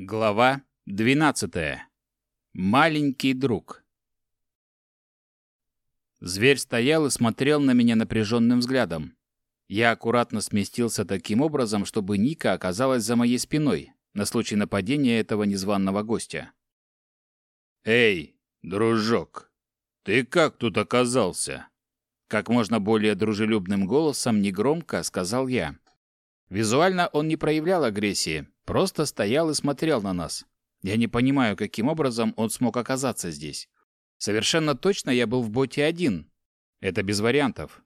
Глава 12. Маленький друг. Зверь стоял и смотрел на меня напряженным взглядом. Я аккуратно сместился таким образом, чтобы Ника оказалась за моей спиной на случай нападения этого незваного гостя. «Эй, дружок, ты как тут оказался?» Как можно более дружелюбным голосом, негромко сказал я. Визуально он не проявлял агрессии, Просто стоял и смотрел на нас. Я не понимаю, каким образом он смог оказаться здесь. Совершенно точно я был в боте один. Это без вариантов.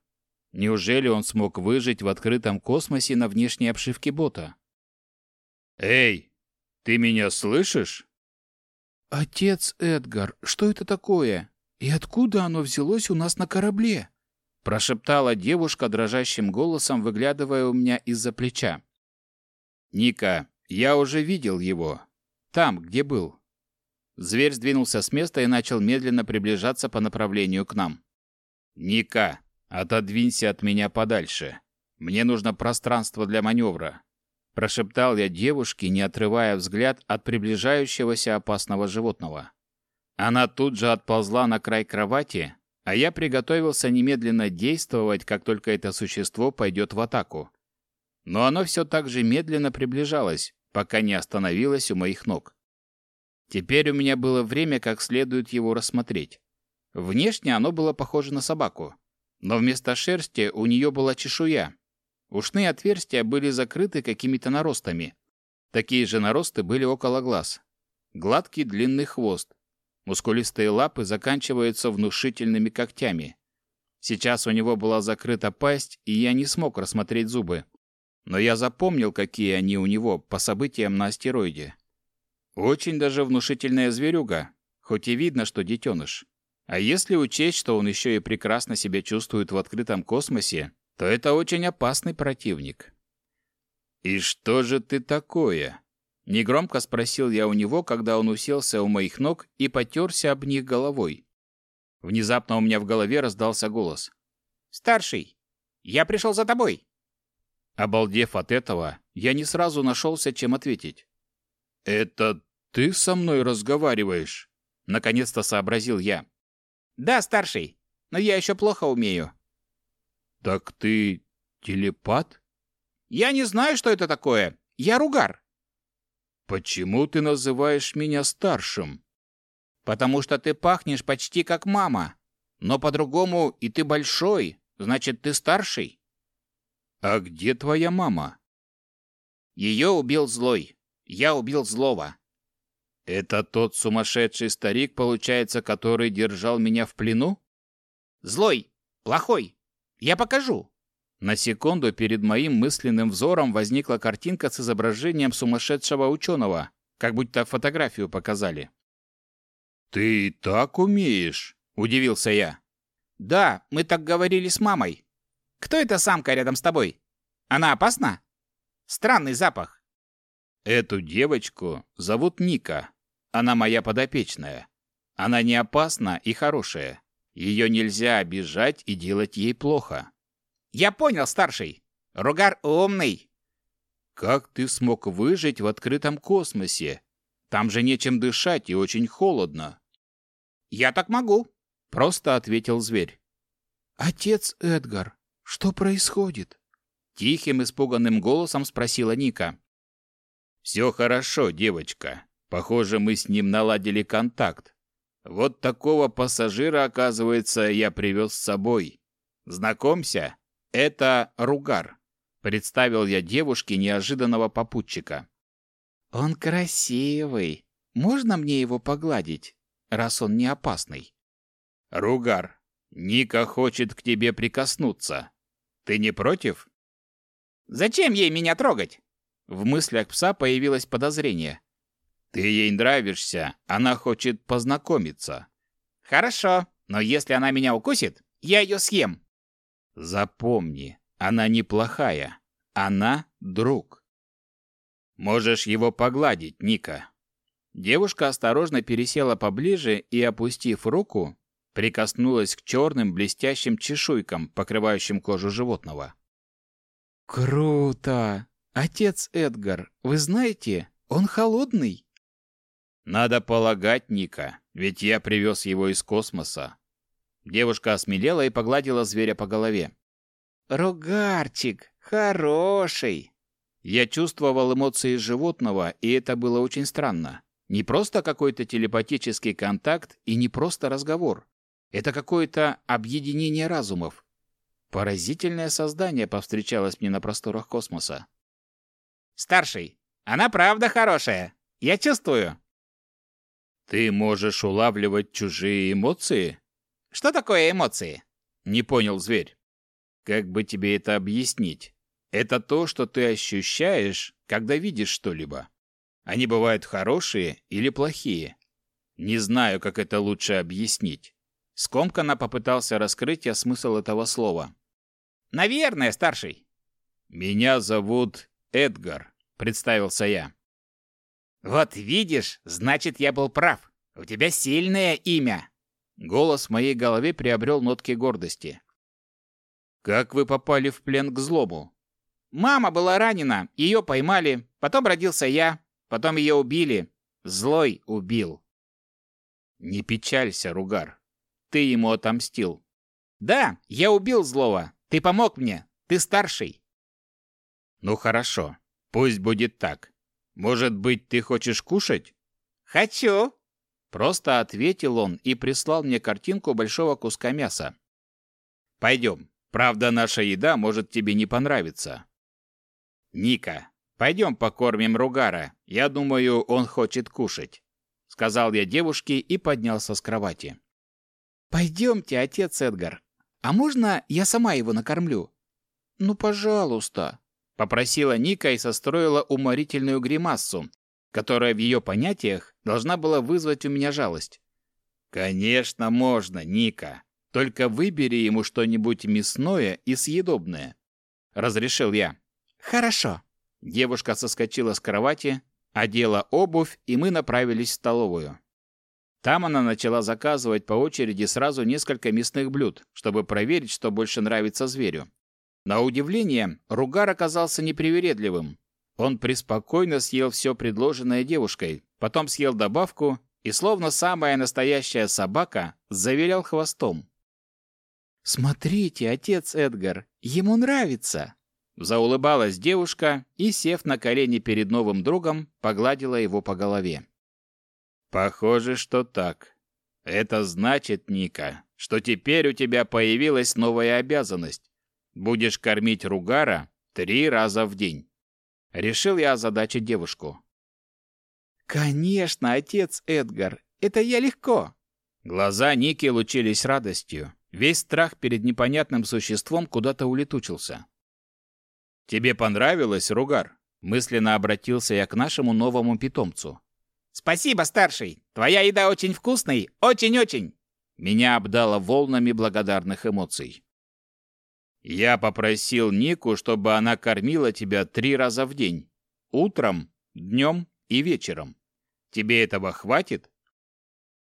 Неужели он смог выжить в открытом космосе на внешней обшивке бота? «Эй, ты меня слышишь?» «Отец Эдгар, что это такое? И откуда оно взялось у нас на корабле?» Прошептала девушка дрожащим голосом, выглядывая у меня из-за плеча. «Ника, я уже видел его. Там, где был. Зверь сдвинулся с места и начал медленно приближаться по направлению к нам. «Ника, отодвинься от меня подальше. Мне нужно пространство для маневра», – прошептал я девушке, не отрывая взгляд от приближающегося опасного животного. Она тут же отползла на край кровати, а я приготовился немедленно действовать, как только это существо пойдет в атаку но оно все так же медленно приближалось, пока не остановилось у моих ног. Теперь у меня было время как следует его рассмотреть. Внешне оно было похоже на собаку, но вместо шерсти у нее была чешуя. Ушные отверстия были закрыты какими-то наростами. Такие же наросты были около глаз. Гладкий длинный хвост. Мускулистые лапы заканчиваются внушительными когтями. Сейчас у него была закрыта пасть, и я не смог рассмотреть зубы но я запомнил, какие они у него по событиям на астероиде. Очень даже внушительная зверюга, хоть и видно, что детеныш. А если учесть, что он еще и прекрасно себя чувствует в открытом космосе, то это очень опасный противник. «И что же ты такое?» Негромко спросил я у него, когда он уселся у моих ног и потерся об них головой. Внезапно у меня в голове раздался голос. «Старший, я пришел за тобой!» Обалдев от этого, я не сразу нашелся, чем ответить. «Это ты со мной разговариваешь?» Наконец-то сообразил я. «Да, старший, но я еще плохо умею». «Так ты телепат?» «Я не знаю, что это такое. Я ругар». «Почему ты называешь меня старшим?» «Потому что ты пахнешь почти как мама. Но по-другому и ты большой, значит, ты старший». «А где твоя мама?» «Ее убил злой. Я убил злого». «Это тот сумасшедший старик, получается, который держал меня в плену?» «Злой! Плохой! Я покажу!» На секунду перед моим мысленным взором возникла картинка с изображением сумасшедшего ученого, как будто фотографию показали. «Ты так умеешь?» – удивился я. «Да, мы так говорили с мамой. Кто эта самка рядом с тобой? Она опасна? Странный запах. Эту девочку зовут Ника. Она моя подопечная. Она не опасна и хорошая. Ее нельзя обижать и делать ей плохо. Я понял, старший. Ругар умный. Как ты смог выжить в открытом космосе? Там же нечем дышать и очень холодно. Я так могу, просто ответил зверь. Отец Эдгар, что происходит? Тихим, испуганным голосом спросила Ника. «Все хорошо, девочка. Похоже, мы с ним наладили контакт. Вот такого пассажира, оказывается, я привез с собой. Знакомься, это Ругар», — представил я девушке неожиданного попутчика. «Он красивый. Можно мне его погладить, раз он не опасный?» «Ругар, Ника хочет к тебе прикоснуться. Ты не против? Зачем ей меня трогать? В мыслях пса появилось подозрение. Ты ей нравишься, она хочет познакомиться. Хорошо, но если она меня укусит, я ее съем. Запомни, она неплохая. Она друг. Можешь его погладить, Ника. Девушка осторожно пересела поближе и, опустив руку, прикоснулась к черным блестящим чешуйкам, покрывающим кожу животного. «Круто! Отец Эдгар, вы знаете, Он холодный. Надо полагать, Ника, ведь я привез его из космоса. Девушка осмелела и погладила зверя по голове. Ругарчик, хороший. Я чувствовал эмоции животного, и это было очень странно. Не просто какой-то телепатический контакт и не просто разговор. Это какое-то объединение разумов. Поразительное создание повстречалось мне на просторах космоса. Старший, она правда хорошая. Я чувствую. Ты можешь улавливать чужие эмоции? Что такое эмоции? Не понял зверь. Как бы тебе это объяснить? Это то, что ты ощущаешь, когда видишь что-либо. Они бывают хорошие или плохие. Не знаю, как это лучше объяснить. Скомканно попытался раскрыть я смысл этого слова. Наверное, старший. Меня зовут Эдгар, представился я. Вот видишь, значит, я был прав. У тебя сильное имя. Голос в моей голове приобрел нотки гордости. Как вы попали в плен к злому? Мама была ранена, ее поймали, потом родился я, потом ее убили. Злой убил. Не печалься, Ругар. Ты ему отомстил. Да, я убил злого. Ты помог мне. Ты старший. Ну хорошо. Пусть будет так. Может быть, ты хочешь кушать? Хочу. Просто ответил он и прислал мне картинку большого куска мяса. Пойдем. Правда, наша еда может тебе не понравиться. Ника, пойдем покормим Ругара. Я думаю, он хочет кушать. Сказал я девушке и поднялся с кровати. Пойдемте, отец Эдгар. А можно я сама его накормлю? Ну, пожалуйста. Попросила Ника и состроила уморительную гримассу, которая в ее понятиях должна была вызвать у меня жалость. «Конечно можно, Ника. Только выбери ему что-нибудь мясное и съедобное», — разрешил я. «Хорошо». Девушка соскочила с кровати, одела обувь, и мы направились в столовую. Там она начала заказывать по очереди сразу несколько мясных блюд, чтобы проверить, что больше нравится зверю. На удивление, Ругар оказался непривередливым. Он преспокойно съел все предложенное девушкой, потом съел добавку и, словно самая настоящая собака, завилял хвостом. «Смотрите, отец Эдгар, ему нравится!» Заулыбалась девушка и, сев на колени перед новым другом, погладила его по голове. «Похоже, что так. Это значит, Ника, что теперь у тебя появилась новая обязанность Будешь кормить Ругара три раза в день. Решил я озадачить девушку. Конечно, отец Эдгар, это я легко. Глаза Ники лучились радостью. Весь страх перед непонятным существом куда-то улетучился. Тебе понравилось, Ругар? Мысленно обратился я к нашему новому питомцу. Спасибо, старший. Твоя еда очень вкусная, очень-очень. Меня обдало волнами благодарных эмоций. Я попросил Нику, чтобы она кормила тебя три раза в день. Утром, днем и вечером. Тебе этого хватит?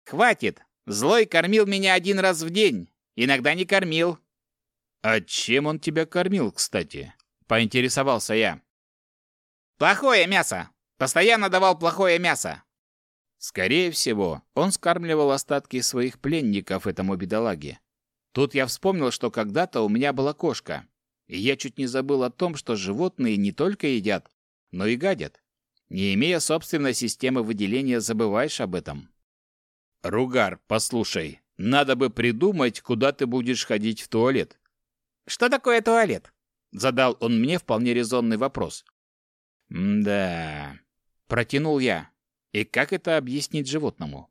Хватит. Злой кормил меня один раз в день. Иногда не кормил. А чем он тебя кормил, кстати? Поинтересовался я. Плохое мясо. Постоянно давал плохое мясо. Скорее всего, он скармливал остатки своих пленников этому бедолаге. Тут я вспомнил, что когда-то у меня была кошка, и я чуть не забыл о том, что животные не только едят, но и гадят. Не имея собственной системы выделения, забываешь об этом. Ругар, послушай, надо бы придумать, куда ты будешь ходить в туалет. Что такое туалет? Задал он мне вполне резонный вопрос. Да, протянул я. И как это объяснить животному?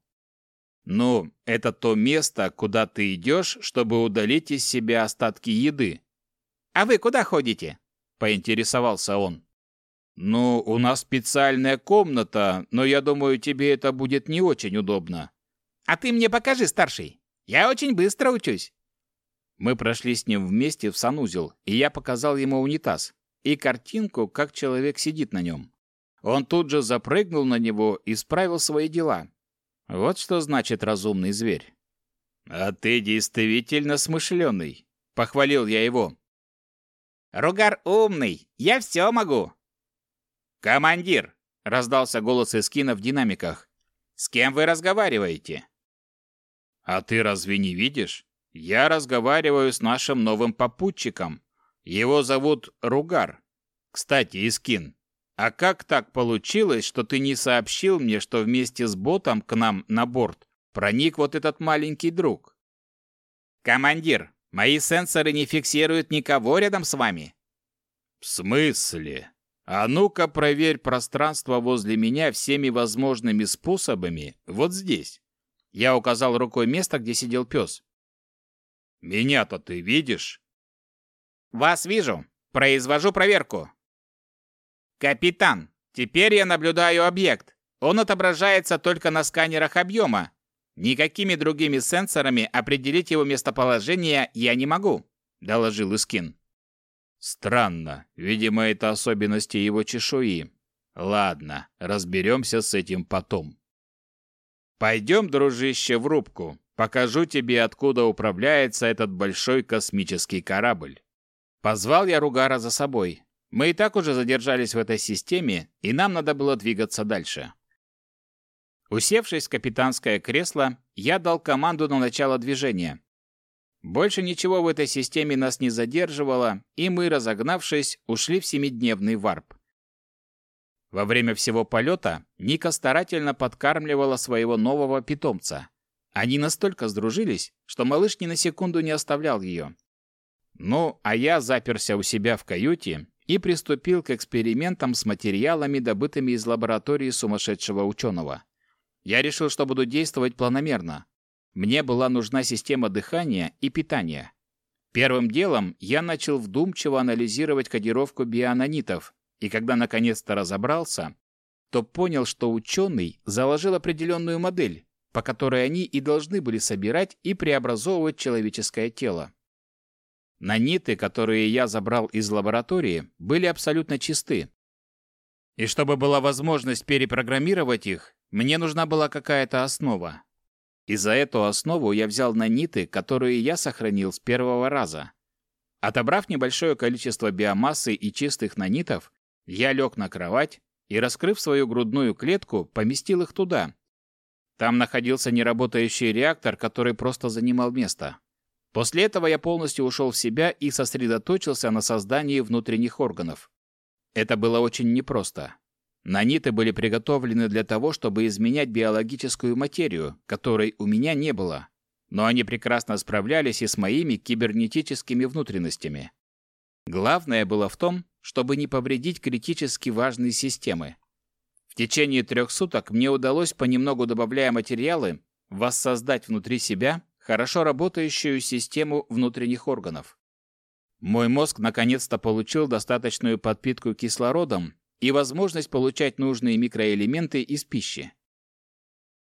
Ну, это то место, куда ты идешь, чтобы удалить из себя остатки еды. А вы куда ходите? Поинтересовался он. Ну, у нас специальная комната, но я думаю, тебе это будет не очень удобно. А ты мне покажи, старший. Я очень быстро учусь. Мы прошли с ним вместе в санузел, и я показал ему унитаз и картинку, как человек сидит на нем. Он тут же запрыгнул на него и справил свои дела, вот что значит разумный зверь. А ты действительно смышленый, похвалил я его. Ругар умный, я все могу. Командир, раздался голос Эскина в динамиках. «С кем вы разговариваете?» «А ты разве не видишь? Я разговариваю с нашим новым попутчиком. Его зовут Ругар. Кстати, Искин, а как так получилось, что ты не сообщил мне, что вместе с ботом к нам на борт проник вот этот маленький друг?» «Командир, мои сенсоры не фиксируют никого рядом с вами». «В смысле? А ну-ка проверь пространство возле меня всеми возможными способами вот здесь». Я указал рукой место, где сидел пес. «Меня-то ты видишь?» «Вас вижу. Произвожу проверку». «Капитан, теперь я наблюдаю объект. Он отображается только на сканерах объема. Никакими другими сенсорами определить его местоположение я не могу», — доложил Искин. Странно. Видимо, это особенности его чешуи. Ладно, разберемся с этим потом. Пойдем, дружище, в рубку. Покажу тебе, откуда управляется этот большой космический корабль. Позвал я Ругара за собой. Мы и так уже задержались в этой системе, и нам надо было двигаться дальше. Усевшись в капитанское кресло, я дал команду на начало движения. Больше ничего в этой системе нас не задерживало, и мы, разогнавшись, ушли в семидневный варп. Во время всего полета Ника старательно подкармливала своего нового питомца. Они настолько сдружились, что малыш ни на секунду не оставлял ее. Ну, а я заперся у себя в каюте и приступил к экспериментам с материалами, добытыми из лаборатории сумасшедшего ученого. Я решил, что буду действовать планомерно, мне была нужна система дыхания и питания. Первым делом я начал вдумчиво анализировать кодировку бионанитов, и когда наконец-то разобрался, то понял, что ученый заложил определенную модель, по которой они и должны были собирать и преобразовывать человеческое тело. Наниты, которые я забрал из лаборатории, были абсолютно чисты. И чтобы была возможность перепрограммировать их, мне нужна была какая-то основа. И за эту основу я взял наниты, которые я сохранил с первого раза. Отобрав небольшое количество биомассы и чистых нанитов, я лег на кровать и, раскрыв свою грудную клетку, поместил их туда. Там находился неработающий реактор, который просто занимал место. После этого я полностью ушел в себя и сосредоточился на создании внутренних органов. Это было очень непросто. Наниты были приготовлены для того, чтобы изменять биологическую материю, которой у меня не было. Но они прекрасно справлялись и с моими кибернетическими внутренностями. Главное было в том, чтобы не повредить критически важные системы. В течение трех суток мне удалось, понемногу добавляя материалы, воссоздать внутри себя хорошо работающую систему внутренних органов. Мой мозг наконец-то получил достаточную подпитку кислородом и возможность получать нужные микроэлементы из пищи.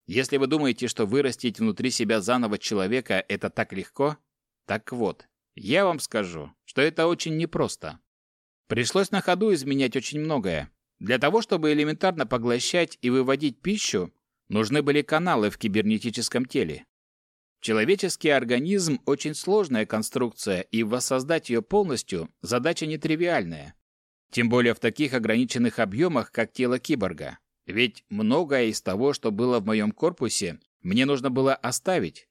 Если вы думаете, что вырастить внутри себя заново человека – это так легко, так вот, я вам скажу, что это очень непросто. Пришлось на ходу изменять очень многое. Для того, чтобы элементарно поглощать и выводить пищу, нужны были каналы в кибернетическом теле. Человеческий организм – очень сложная конструкция, и воссоздать ее полностью – задача нетривиальная. Тем более в таких ограниченных объемах, как тело киборга. Ведь многое из того, что было в моем корпусе, мне нужно было оставить.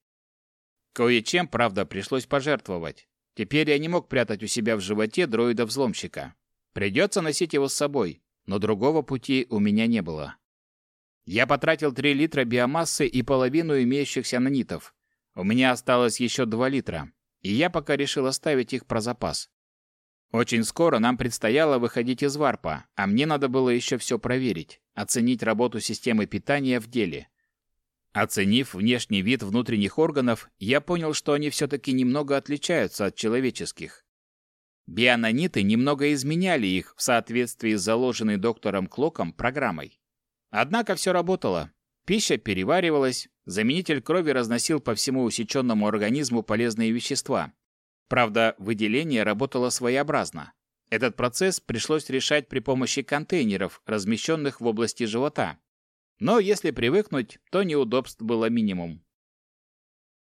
Кое-чем, правда, пришлось пожертвовать. Теперь я не мог прятать у себя в животе дроида-взломщика. Придется носить его с собой, но другого пути у меня не было. Я потратил 3 литра биомассы и половину имеющихся нанитов. У меня осталось еще 2 литра, и я пока решил оставить их про запас. Очень скоро нам предстояло выходить из варпа, а мне надо было еще все проверить, оценить работу системы питания в деле. Оценив внешний вид внутренних органов, я понял, что они все-таки немного отличаются от человеческих. Бионаниты немного изменяли их в соответствии с заложенной доктором Клоком программой. Однако все работало. Пища переваривалась, заменитель крови разносил по всему усеченному организму полезные вещества, Правда, выделение работало своеобразно. Этот процесс пришлось решать при помощи контейнеров, размещенных в области живота. Но если привыкнуть, то неудобств было минимум.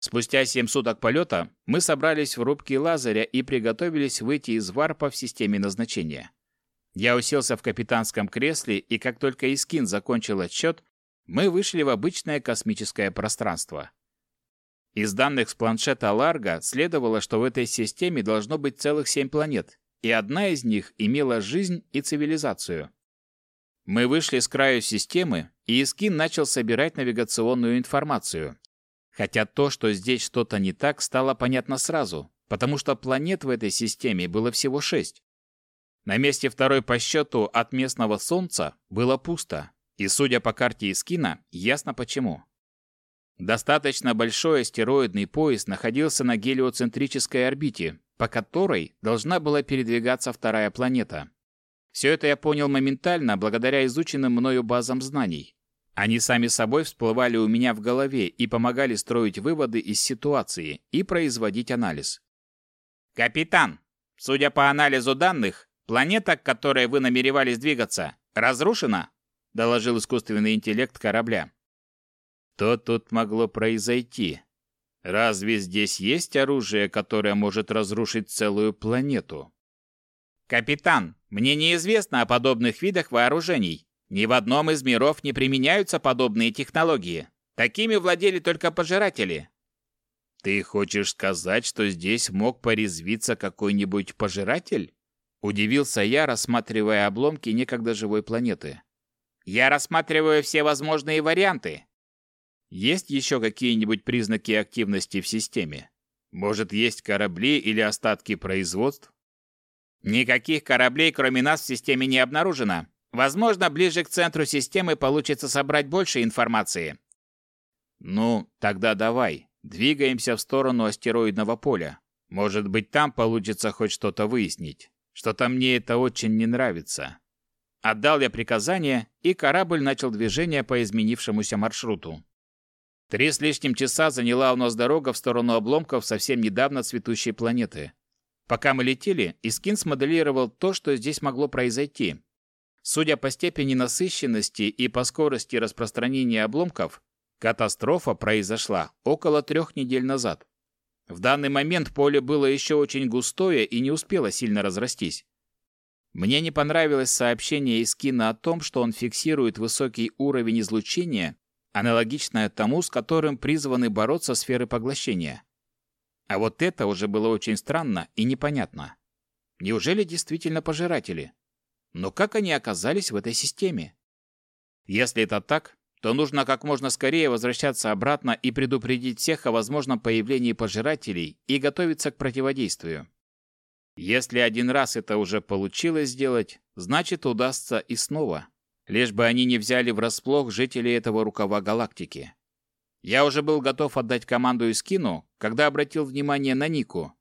Спустя семь суток полета мы собрались в рубке Лазаря и приготовились выйти из варпа в системе назначения. Я уселся в капитанском кресле, и как только Искин закончил отсчет, мы вышли в обычное космическое пространство. Из данных с планшета Ларга следовало, что в этой системе должно быть целых семь планет, и одна из них имела жизнь и цивилизацию. Мы вышли с краю системы, и Искин начал собирать навигационную информацию. Хотя то, что здесь что-то не так, стало понятно сразу, потому что планет в этой системе было всего шесть. На месте второй по счету от местного Солнца было пусто, и, судя по карте Искина, ясно почему. Достаточно большой астероидный пояс находился на гелиоцентрической орбите, по которой должна была передвигаться вторая планета. Все это я понял моментально, благодаря изученным мною базам знаний. Они сами собой всплывали у меня в голове и помогали строить выводы из ситуации и производить анализ. «Капитан, судя по анализу данных, планета, к которой вы намеревались двигаться, разрушена?» Доложил искусственный интеллект корабля. Что тут могло произойти? Разве здесь есть оружие, которое может разрушить целую планету? Капитан, мне неизвестно о подобных видах вооружений. Ни в одном из миров не применяются подобные технологии. Такими владели только пожиратели. Ты хочешь сказать, что здесь мог порезвиться какой-нибудь пожиратель? Удивился я, рассматривая обломки некогда живой планеты. Я рассматриваю все возможные варианты. Есть еще какие-нибудь признаки активности в системе? Может, есть корабли или остатки производств? Никаких кораблей, кроме нас, в системе не обнаружено. Возможно, ближе к центру системы получится собрать больше информации. Ну, тогда давай, двигаемся в сторону астероидного поля. Может быть, там получится хоть что-то выяснить. Что-то мне это очень не нравится. Отдал я приказание, и корабль начал движение по изменившемуся маршруту. Три с лишним часа заняла у нас дорога в сторону обломков совсем недавно цветущей планеты. Пока мы летели, Искин смоделировал то, что здесь могло произойти. Судя по степени насыщенности и по скорости распространения обломков, катастрофа произошла около трех недель назад. В данный момент поле было еще очень густое и не успело сильно разрастись. Мне не понравилось сообщение Искина о том, что он фиксирует высокий уровень излучения аналогичное тому, с которым призваны бороться сферы поглощения. А вот это уже было очень странно и непонятно. Неужели действительно пожиратели? Но как они оказались в этой системе? Если это так, то нужно как можно скорее возвращаться обратно и предупредить всех о возможном появлении пожирателей и готовиться к противодействию. Если один раз это уже получилось сделать, значит удастся и снова лишь бы они не взяли врасплох жителей этого рукава галактики. Я уже был готов отдать команду Искину, когда обратил внимание на Нику.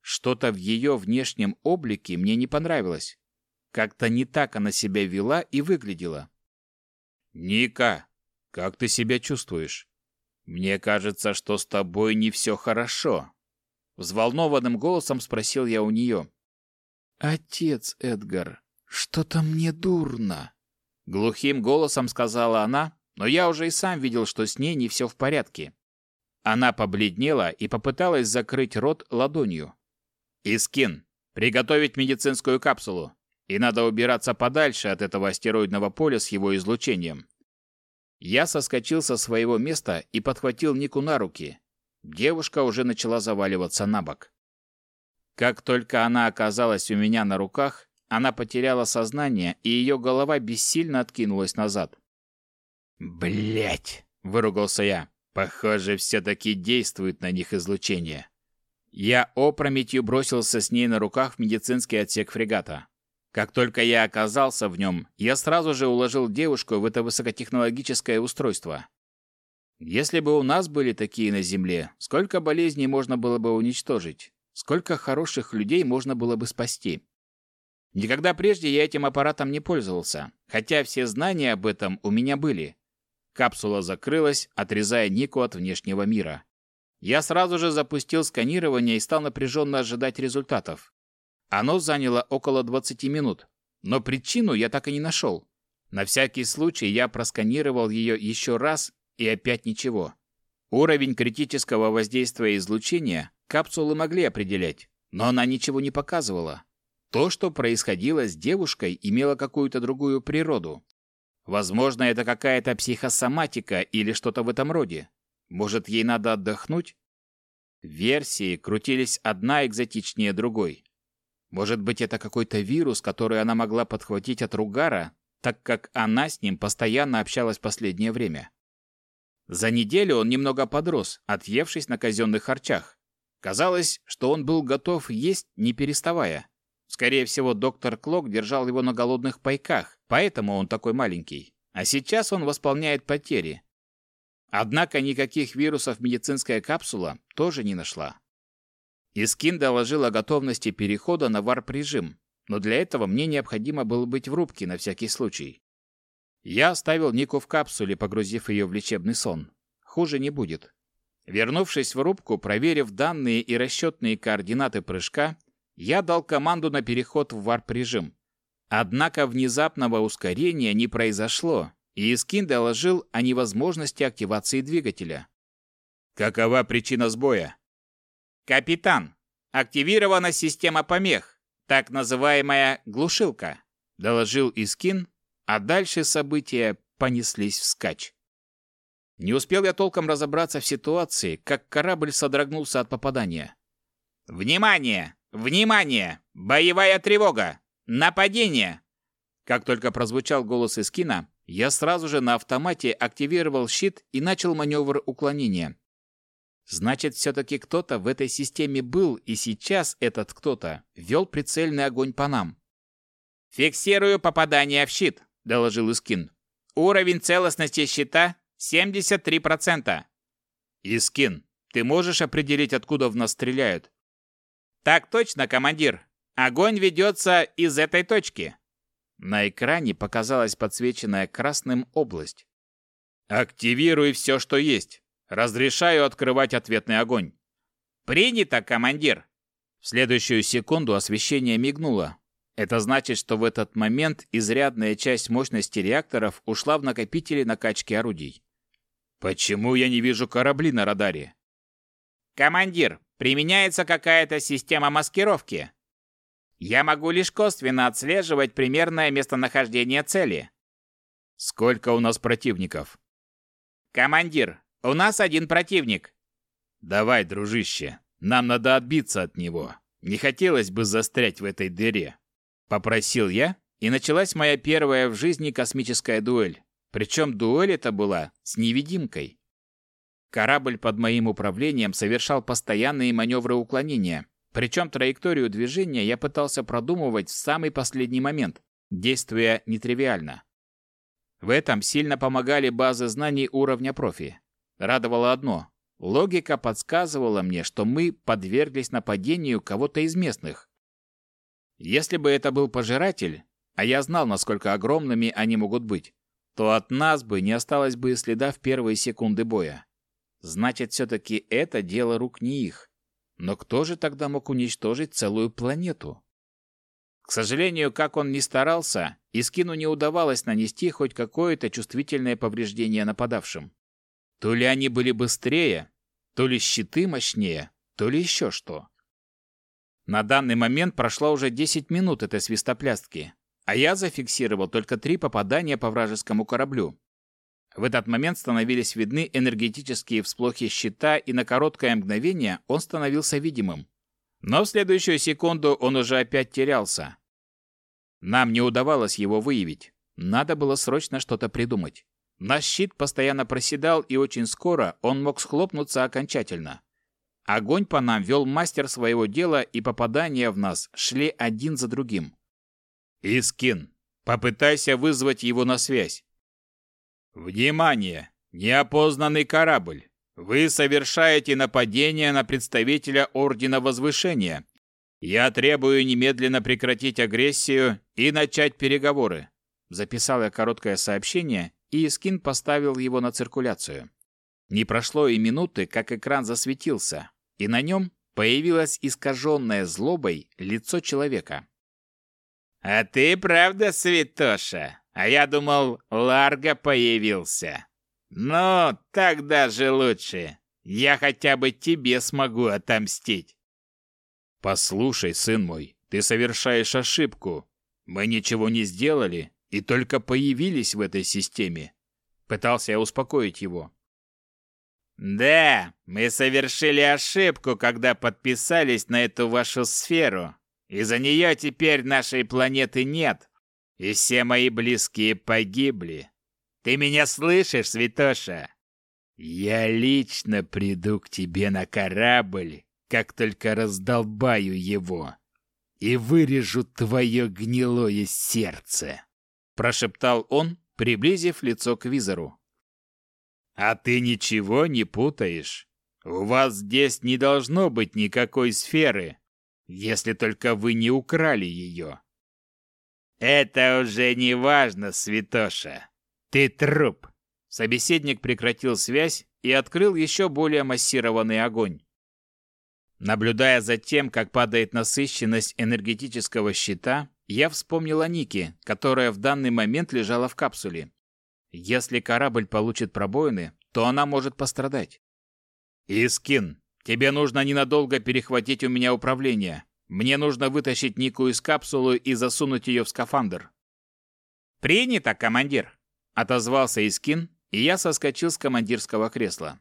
Что-то в ее внешнем облике мне не понравилось. Как-то не так она себя вела и выглядела. «Ника, как ты себя чувствуешь? Мне кажется, что с тобой не все хорошо». Взволнованным голосом спросил я у нее. «Отец Эдгар, что-то мне дурно», Глухим голосом сказала она, но я уже и сам видел, что с ней не все в порядке. Она побледнела и попыталась закрыть рот ладонью. «Искин, приготовить медицинскую капсулу. И надо убираться подальше от этого астероидного поля с его излучением». Я соскочил со своего места и подхватил Нику на руки. Девушка уже начала заваливаться на бок. Как только она оказалась у меня на руках, она потеряла сознание, и ее голова бессильно откинулась назад. Блять, выругался я. Похоже, все-таки действует на них излучение. Я опрометью бросился с ней на руках в медицинский отсек фрегата. Как только я оказался в нем, я сразу же уложил девушку в это высокотехнологическое устройство. Если бы у нас были такие на Земле, сколько болезней можно было бы уничтожить? Сколько хороших людей можно было бы спасти? Никогда прежде я этим аппаратом не пользовался, хотя все знания об этом у меня были. Капсула закрылась, отрезая Нику от внешнего мира. Я сразу же запустил сканирование и стал напряженно ожидать результатов. Оно заняло около 20 минут, но причину я так и не нашел. На всякий случай я просканировал ее еще раз и опять ничего. Уровень критического воздействия излучения капсулы могли определять, но она ничего не показывала. То, что происходило с девушкой, имело какую-то другую природу. Возможно, это какая-то психосоматика или что-то в этом роде. Может, ей надо отдохнуть? Версии крутились одна экзотичнее другой. Может быть, это какой-то вирус, который она могла подхватить от Ругара, так как она с ним постоянно общалась последнее время. За неделю он немного подрос, отъевшись на казенных харчах. Казалось, что он был готов есть, не переставая. Скорее всего, доктор Клок держал его на голодных пайках, поэтому он такой маленький. А сейчас он восполняет потери. Однако никаких вирусов медицинская капсула тоже не нашла. Искин доложил о готовности перехода на варп-режим, но для этого мне необходимо было быть в рубке на всякий случай. Я оставил Нику в капсуле, погрузив ее в лечебный сон. Хуже не будет. Вернувшись в рубку, проверив данные и расчетные координаты прыжка, я дал команду на переход в варп-режим. Однако внезапного ускорения не произошло, и Искин доложил о невозможности активации двигателя. «Какова причина сбоя?» «Капитан, активирована система помех, так называемая глушилка», доложил Искин, а дальше события понеслись вскачь. Не успел я толком разобраться в ситуации, как корабль содрогнулся от попадания. «Внимание! Внимание! Боевая тревога! Нападение!» Как только прозвучал голос Искина, я сразу же на автомате активировал щит и начал маневр уклонения. Значит, все-таки кто-то в этой системе был, и сейчас этот кто-то вел прицельный огонь по нам. «Фиксирую попадание в щит», — доложил Искин. «Уровень целостности щита 73%. «Искин, ты можешь определить, откуда в нас стреляют?» «Так точно, командир. Огонь ведется из этой точки». На экране показалась подсвеченная красным область. «Активируй все, что есть. Разрешаю открывать ответный огонь». «Принято, командир!» В следующую секунду освещение мигнуло. Это значит, что в этот момент изрядная часть мощности реакторов ушла в накопители накачки орудий. Почему я не вижу корабли на радаре? Командир, применяется какая-то система маскировки. Я могу лишь косвенно отслеживать примерное местонахождение цели. Сколько у нас противников? Командир, у нас один противник. Давай, дружище, нам надо отбиться от него. Не хотелось бы застрять в этой дыре. Попросил я, и началась моя первая в жизни космическая дуэль. Причем дуэль эта была с невидимкой. Корабль под моим управлением совершал постоянные маневры уклонения, причем траекторию движения я пытался продумывать в самый последний момент, действуя нетривиально. В этом сильно помогали базы знаний уровня профи. Радовало одно – логика подсказывала мне, что мы подверглись нападению кого-то из местных. Если бы это был пожиратель, а я знал, насколько огромными они могут быть, то от нас бы не осталось бы следа в первые секунды боя. Значит, все-таки это дело рук не их. Но кто же тогда мог уничтожить целую планету? К сожалению, как он ни старался, Искину не удавалось нанести хоть какое-то чувствительное повреждение нападавшим. То ли они были быстрее, то ли щиты мощнее, то ли еще что. На данный момент прошло уже 10 минут этой свистоплястки, а я зафиксировал только три попадания по вражескому кораблю. В этот момент становились видны энергетические всплохи щита, и на короткое мгновение он становился видимым. Но в следующую секунду он уже опять терялся. Нам не удавалось его выявить. Надо было срочно что-то придумать. Наш щит постоянно проседал, и очень скоро он мог схлопнуться окончательно. Огонь по нам вел мастер своего дела, и попадания в нас шли один за другим. Искин, попытайся вызвать его на связь. Внимание! Неопознанный корабль. Вы совершаете нападение на представителя Ордена Возвышения. Я требую немедленно прекратить агрессию и начать переговоры. Записал я короткое сообщение, и Искин поставил его на циркуляцию. Не прошло и минуты, как экран засветился, и на нем появилось искаженное злобой лицо человека. «А ты правда святоша? А я думал, Ларго появился. Ну, так даже лучше. Я хотя бы тебе смогу отомстить». «Послушай, сын мой, ты совершаешь ошибку. Мы ничего не сделали и только появились в этой системе. Пытался я успокоить его. Да, мы совершили ошибку, когда подписались на эту вашу сферу. Из-за нее теперь нашей планеты нет, и все мои близкие погибли. Ты меня слышишь, Святоша? Я лично приду к тебе на корабль, как только раздолбаю его, и вырежу твое гнилое сердце, прошептал он, приблизив лицо к визору. А ты ничего не путаешь. У вас здесь не должно быть никакой сферы, если только вы не украли ее. Это уже не важно, Святоша. Ты труп. Собеседник прекратил связь и открыл еще более массированный огонь. Наблюдая за тем, как падает насыщенность энергетического щита, я вспомнил о Нике, которая в данный момент лежала в капсуле. Если корабль получит пробоины, то она может пострадать. «Искин, тебе нужно ненадолго перехватить у меня управление. Мне нужно вытащить Нику из капсулы и засунуть ее в скафандр». «Принято, командир», — отозвался Искин, и я соскочил с командирского кресла.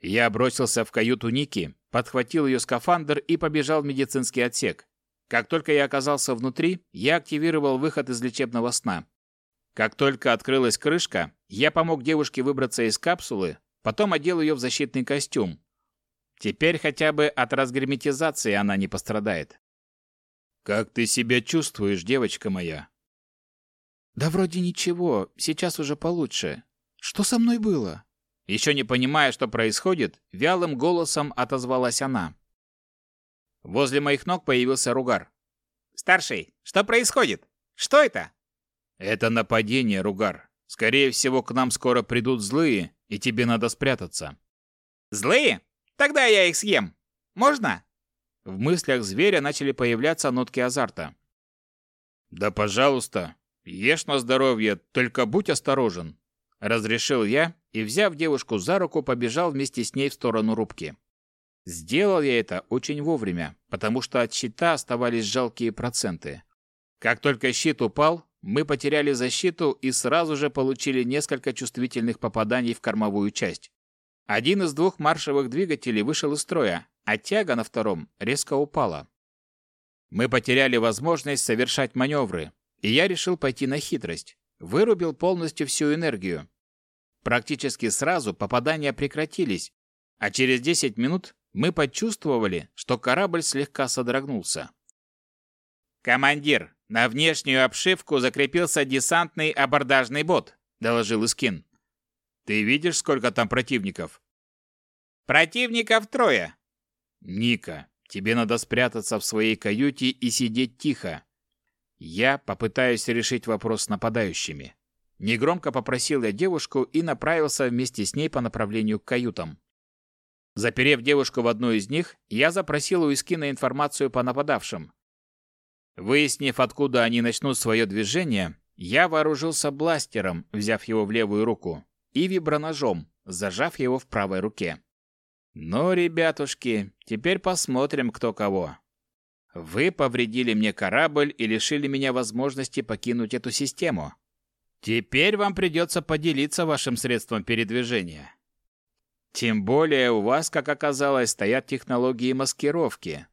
Я бросился в каюту Ники, подхватил ее скафандр и побежал в медицинский отсек. Как только я оказался внутри, я активировал выход из лечебного сна. Как только открылась крышка, я помог девушке выбраться из капсулы, потом одел ее в защитный костюм. Теперь хотя бы от разгерметизации она не пострадает. «Как ты себя чувствуешь, девочка моя?» «Да вроде ничего, сейчас уже получше. Что со мной было?» Еще не понимая, что происходит, вялым голосом отозвалась она. Возле моих ног появился Ругар. «Старший, что происходит? Что это?» «Это нападение, Ругар. Скорее всего, к нам скоро придут злые, и тебе надо спрятаться». «Злые? Тогда я их съем. Можно?» В мыслях зверя начали появляться нотки азарта. «Да, пожалуйста, ешь на здоровье, только будь осторожен», — разрешил я и, взяв девушку за руку, побежал вместе с ней в сторону рубки. Сделал я это очень вовремя, потому что от щита оставались жалкие проценты. Как только щит упал, мы потеряли защиту и сразу же получили несколько чувствительных попаданий в кормовую часть. Один из двух маршевых двигателей вышел из строя, а тяга на втором резко упала. Мы потеряли возможность совершать маневры, и я решил пойти на хитрость. Вырубил полностью всю энергию. Практически сразу попадания прекратились, а через 10 минут мы почувствовали, что корабль слегка содрогнулся. «Командир, на внешнюю обшивку закрепился десантный абордажный бот, доложил Искин. Ты видишь, сколько там противников? Противников трое. Ника, тебе надо спрятаться в своей каюте и сидеть тихо. Я попытаюсь решить вопрос с нападающими. Негромко попросил я девушку и направился вместе с ней по направлению к каютам. Заперев девушку в одной из них, я запросил у Искина информацию по нападавшим. Выяснив, откуда они начнут свое движение, я вооружился бластером, взяв его в левую руку, и виброножом, зажав его в правой руке. Ну, ребятушки, теперь посмотрим, кто кого. Вы повредили мне корабль и лишили меня возможности покинуть эту систему. Теперь вам придется поделиться вашим средством передвижения. Тем более у вас, как оказалось, стоят технологии маскировки,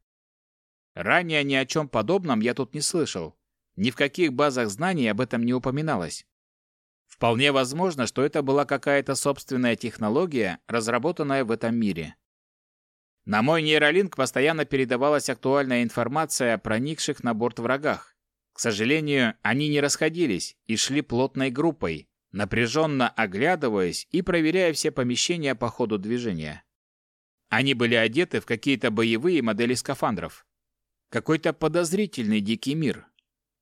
Ранее ни о чем подобном я тут не слышал. Ни в каких базах знаний об этом не упоминалось. Вполне возможно, что это была какая-то собственная технология, разработанная в этом мире. На мой нейролинк постоянно передавалась актуальная информация о проникших на борт врагах. К сожалению, они не расходились и шли плотной группой, напряженно оглядываясь и проверяя все помещения по ходу движения. Они были одеты в какие-то боевые модели скафандров. Какой-то подозрительный дикий мир.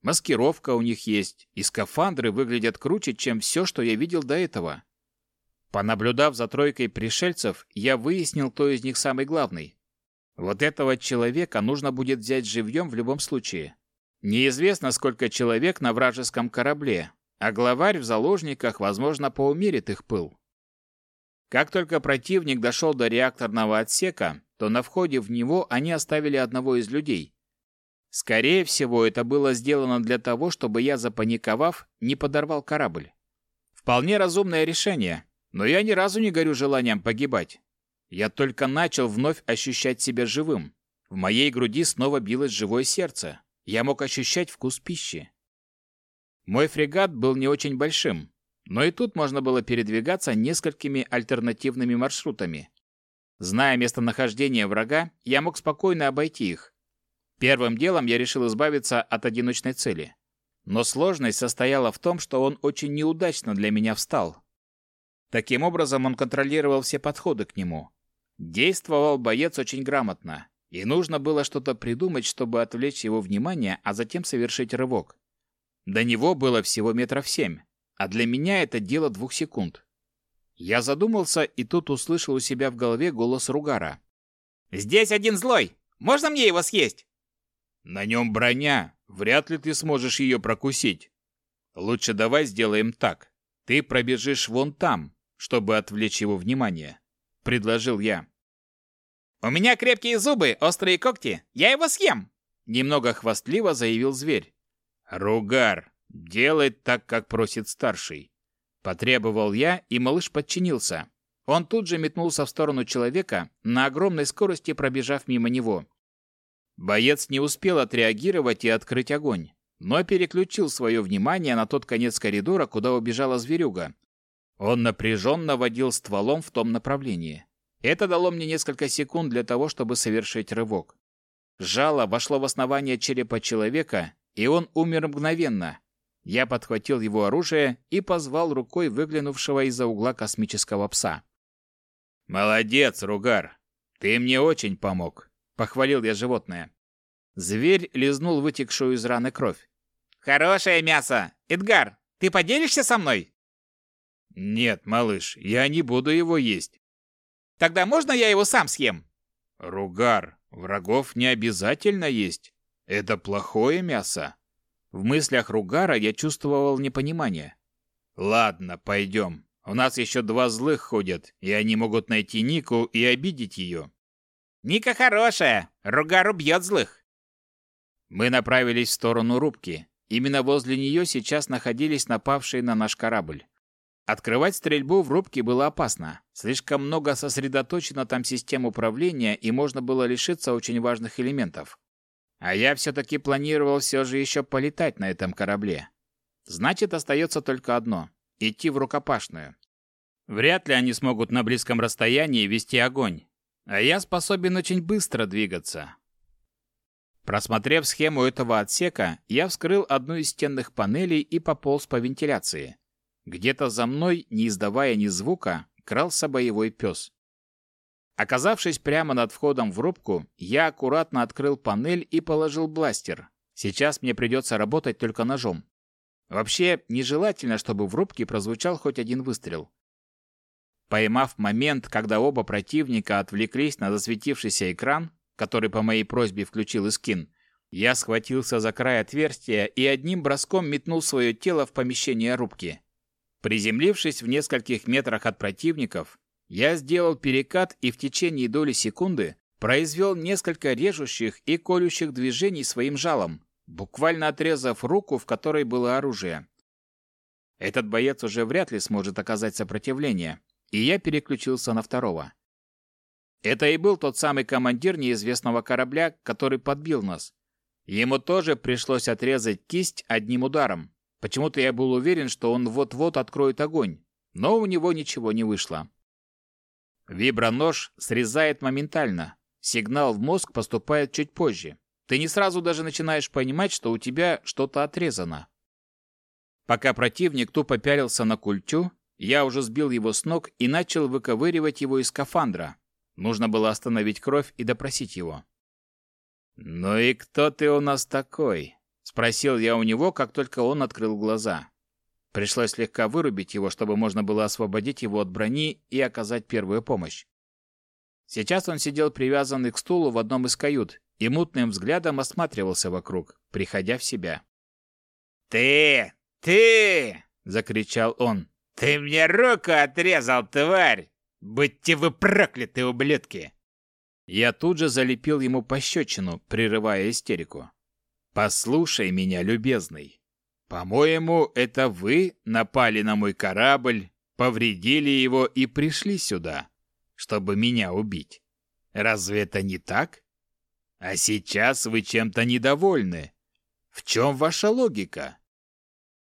Маскировка у них есть, и скафандры выглядят круче, чем все, что я видел до этого. Понаблюдав за тройкой пришельцев, я выяснил, кто из них самый главный. Вот этого человека нужно будет взять живьем в любом случае. Неизвестно, сколько человек на вражеском корабле, а главарь в заложниках, возможно, поумерит их пыл. Как только противник дошел до реакторного отсека, то на входе в него они оставили одного из людей, Скорее всего, это было сделано для того, чтобы я, запаниковав, не подорвал корабль. Вполне разумное решение, но я ни разу не горю желанием погибать. Я только начал вновь ощущать себя живым. В моей груди снова билось живое сердце. Я мог ощущать вкус пищи. Мой фрегат был не очень большим, но и тут можно было передвигаться несколькими альтернативными маршрутами. Зная местонахождение врага, я мог спокойно обойти их. Первым делом я решил избавиться от одиночной цели. Но сложность состояла в том, что он очень неудачно для меня встал. Таким образом, он контролировал все подходы к нему. Действовал боец очень грамотно, и нужно было что-то придумать, чтобы отвлечь его внимание, а затем совершить рывок. До него было всего метров семь а для меня это дело двух секунд. Я задумался и тут услышал у себя в голове голос Ругара. «Здесь один злой! Можно мне его съесть?» «На нем броня, вряд ли ты сможешь ее прокусить. Лучше давай сделаем так. Ты пробежишь вон там, чтобы отвлечь его внимание», — предложил я. «У меня крепкие зубы, острые когти, я его съем!» Немного хвастливо заявил зверь. «Ругар, «Делай так, как просит старший», — потребовал я, и малыш подчинился. Он тут же метнулся в сторону человека, на огромной скорости пробежав мимо него. Боец не успел отреагировать и открыть огонь, но переключил свое внимание на тот конец коридора, куда убежала зверюга. Он напряженно водил стволом в том направлении. Это дало мне несколько секунд для того, чтобы совершить рывок. Жало вошло в основание черепа человека, и он умер мгновенно, я подхватил его оружие и позвал рукой выглянувшего из-за угла космического пса. «Молодец, Ругар! Ты мне очень помог!» — похвалил я животное. Зверь лизнул вытекшую из раны кровь. «Хорошее мясо! Эдгар, ты поделишься со мной?» «Нет, малыш, я не буду его есть». «Тогда можно я его сам съем?» «Ругар, врагов не обязательно есть. Это плохое мясо. В мыслях Ругара я чувствовал непонимание. «Ладно, пойдем. У нас еще два злых ходят, и они могут найти Нику и обидеть ее». «Ника хорошая. Ругар убьет злых». Мы направились в сторону рубки. Именно возле нее сейчас находились напавшие на наш корабль. Открывать стрельбу в рубке было опасно. Слишком много сосредоточено там систем управления, и можно было лишиться очень важных элементов. А я все-таки планировал все же еще полетать на этом корабле. Значит, остается только одно — идти в рукопашную. Вряд ли они смогут на близком расстоянии вести огонь. А я способен очень быстро двигаться. Просмотрев схему этого отсека, я вскрыл одну из стенных панелей и пополз по вентиляции. Где-то за мной, не издавая ни звука, крался боевой пес. Оказавшись прямо над входом в рубку, я аккуратно открыл панель и положил бластер. Сейчас мне придется работать только ножом. Вообще, нежелательно, чтобы в рубке прозвучал хоть один выстрел. Поймав момент, когда оба противника отвлеклись на засветившийся экран, который по моей просьбе включил Искин, я схватился за край отверстия и одним броском метнул свое тело в помещение рубки. Приземлившись в нескольких метрах от противников, я сделал перекат и в течение доли секунды произвел несколько режущих и колющих движений своим жалом, буквально отрезав руку, в которой было оружие. Этот боец уже вряд ли сможет оказать сопротивление, и я переключился на второго. Это и был тот самый командир неизвестного корабля, который подбил нас. Ему тоже пришлось отрезать кисть одним ударом. Почему-то я был уверен, что он вот-вот откроет огонь, но у него ничего не вышло. Вибронож срезает моментально. Сигнал в мозг поступает чуть позже. Ты не сразу даже начинаешь понимать, что у тебя что-то отрезано. Пока противник тупо пялился на культю, я уже сбил его с ног и начал выковыривать его из скафандра. Нужно было остановить кровь и допросить его. «Ну и кто ты у нас такой?» — спросил я у него, как только он открыл глаза. Пришлось слегка вырубить его, чтобы можно было освободить его от брони и оказать первую помощь. Сейчас он сидел привязанный к стулу в одном из кают и мутным взглядом осматривался вокруг, приходя в себя. «Ты! Ты!» — закричал он. «Ты мне руку отрезал, тварь! Будьте вы прокляты, ублюдки!» Я тут же залепил ему пощечину, прерывая истерику. Послушай меня, любезный. По-моему, это вы напали на мой корабль, повредили его и пришли сюда, чтобы меня убить. Разве это не так? А сейчас вы чем-то недовольны. В чем ваша логика?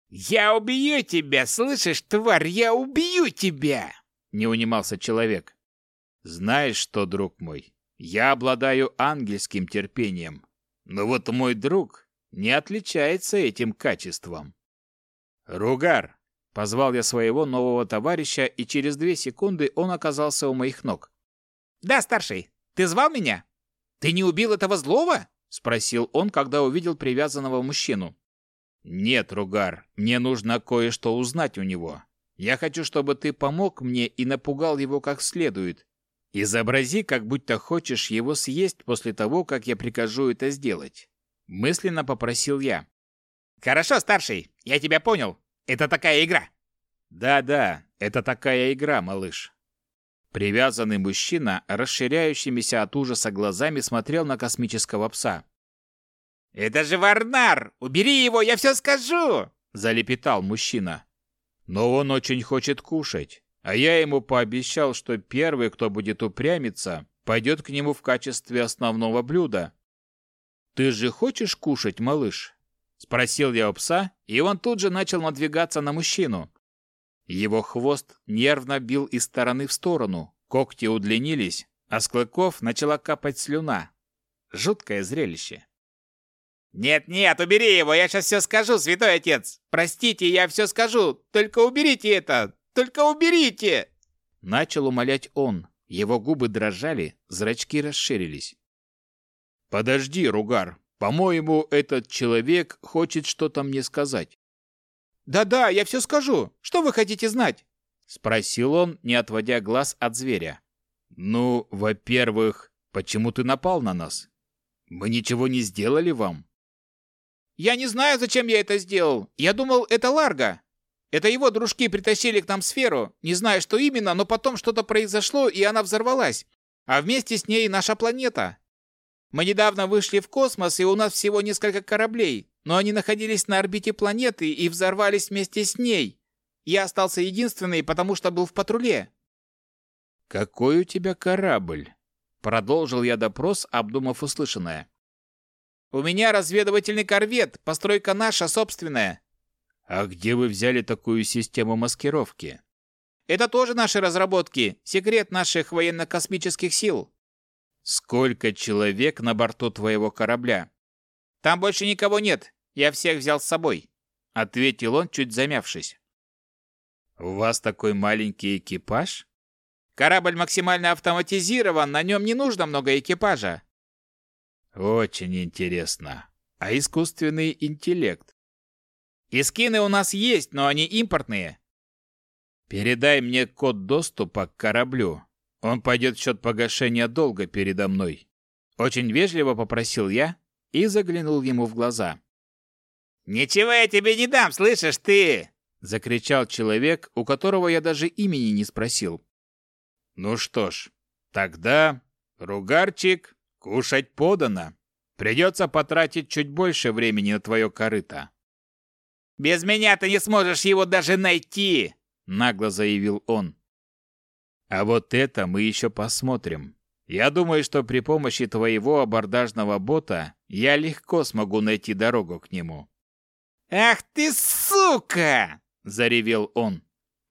«Я убью тебя, слышишь, тварь, я убью тебя!» Не унимался человек. «Знаешь что, друг мой, я обладаю ангельским терпением, но вот мой друг не отличается этим качеством». «Ругар!» — позвал я своего нового товарища, и через две секунды он оказался у моих ног. «Да, старший, ты звал меня? Ты не убил этого злого?» — спросил он, когда увидел привязанного мужчину. «Нет, Ругар, мне нужно кое-что узнать у него. Я хочу, чтобы ты помог мне и напугал его как следует. Изобрази, как будто хочешь его съесть после того, как я прикажу это сделать». Мысленно попросил я. «Хорошо, старший, я тебя понял. Это такая игра». «Да-да, это такая игра, малыш». Привязанный мужчина, расширяющимися от ужаса глазами, смотрел на космического пса. «Это же Варнар! Убери его, я все скажу!» – залепетал мужчина. «Но он очень хочет кушать, а я ему пообещал, что первый, кто будет упрямиться, пойдет к нему в качестве основного блюда. Ты же хочешь кушать, малыш?» – спросил я у пса, и он тут же начал надвигаться на мужчину. Его хвост нервно бил из стороны в сторону, когти удлинились, а с клыков начала капать слюна. Жуткое зрелище. «Нет-нет, убери его, я сейчас все скажу, святой отец! Простите, я все скажу, только уберите это! Только уберите!» Начал умолять он. Его губы дрожали, зрачки расширились. «Подожди, Ругар, по-моему, этот человек хочет что-то мне сказать. «Да-да, я все скажу. Что вы хотите знать?» Спросил он, не отводя глаз от зверя. «Ну, во-первых, почему ты напал на нас? Мы ничего не сделали вам?» «Я не знаю, зачем я это сделал. Я думал, это Ларго. Это его дружки притащили к нам сферу. Не знаю, что именно, но потом что-то произошло, и она взорвалась. А вместе с ней наша планета. Мы недавно вышли в космос, и у нас всего несколько кораблей но они находились на орбите планеты и взорвались вместе с ней. Я остался единственный, потому что был в патруле. «Какой у тебя корабль?» Продолжил я допрос, обдумав услышанное. «У меня разведывательный корвет, постройка наша собственная». «А где вы взяли такую систему маскировки?» «Это тоже наши разработки, секрет наших военно-космических сил». «Сколько человек на борту твоего корабля?» «Там больше никого нет. Я всех взял с собой», — ответил он, чуть замявшись. «У вас такой маленький экипаж?» «Корабль максимально автоматизирован, на нем не нужно много экипажа». «Очень интересно. А искусственный интеллект?» «Искины у нас есть, но они импортные». «Передай мне код доступа к кораблю. Он пойдет в счет погашения долга передо мной». Очень вежливо попросил я и заглянул ему в глаза. «Ничего я тебе не дам, слышишь ты?» — закричал человек, у которого я даже имени не спросил. «Ну что ж, тогда, ругарчик, кушать подано. Придется потратить чуть больше времени на твое корыто». «Без меня ты не сможешь его даже найти!» — нагло заявил он. «А вот это мы еще посмотрим. Я думаю, что при помощи твоего абордажного бота я легко смогу найти дорогу к нему». «Ах ты, сука!» – заревел он.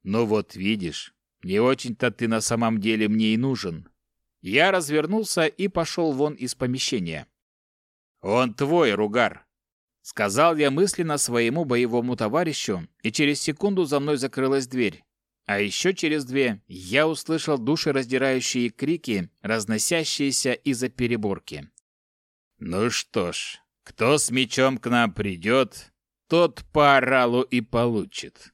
«Ну вот видишь, не очень-то ты на самом деле мне и нужен». Я развернулся и пошел вон из помещения. «Он твой, Ругар!» Сказал я мысленно своему боевому товарищу, и через секунду за мной закрылась дверь. А еще через две я услышал душераздирающие крики, разносящиеся из-за переборки. «Ну что ж, кто с мечом к нам придет, тот по оралу и получит.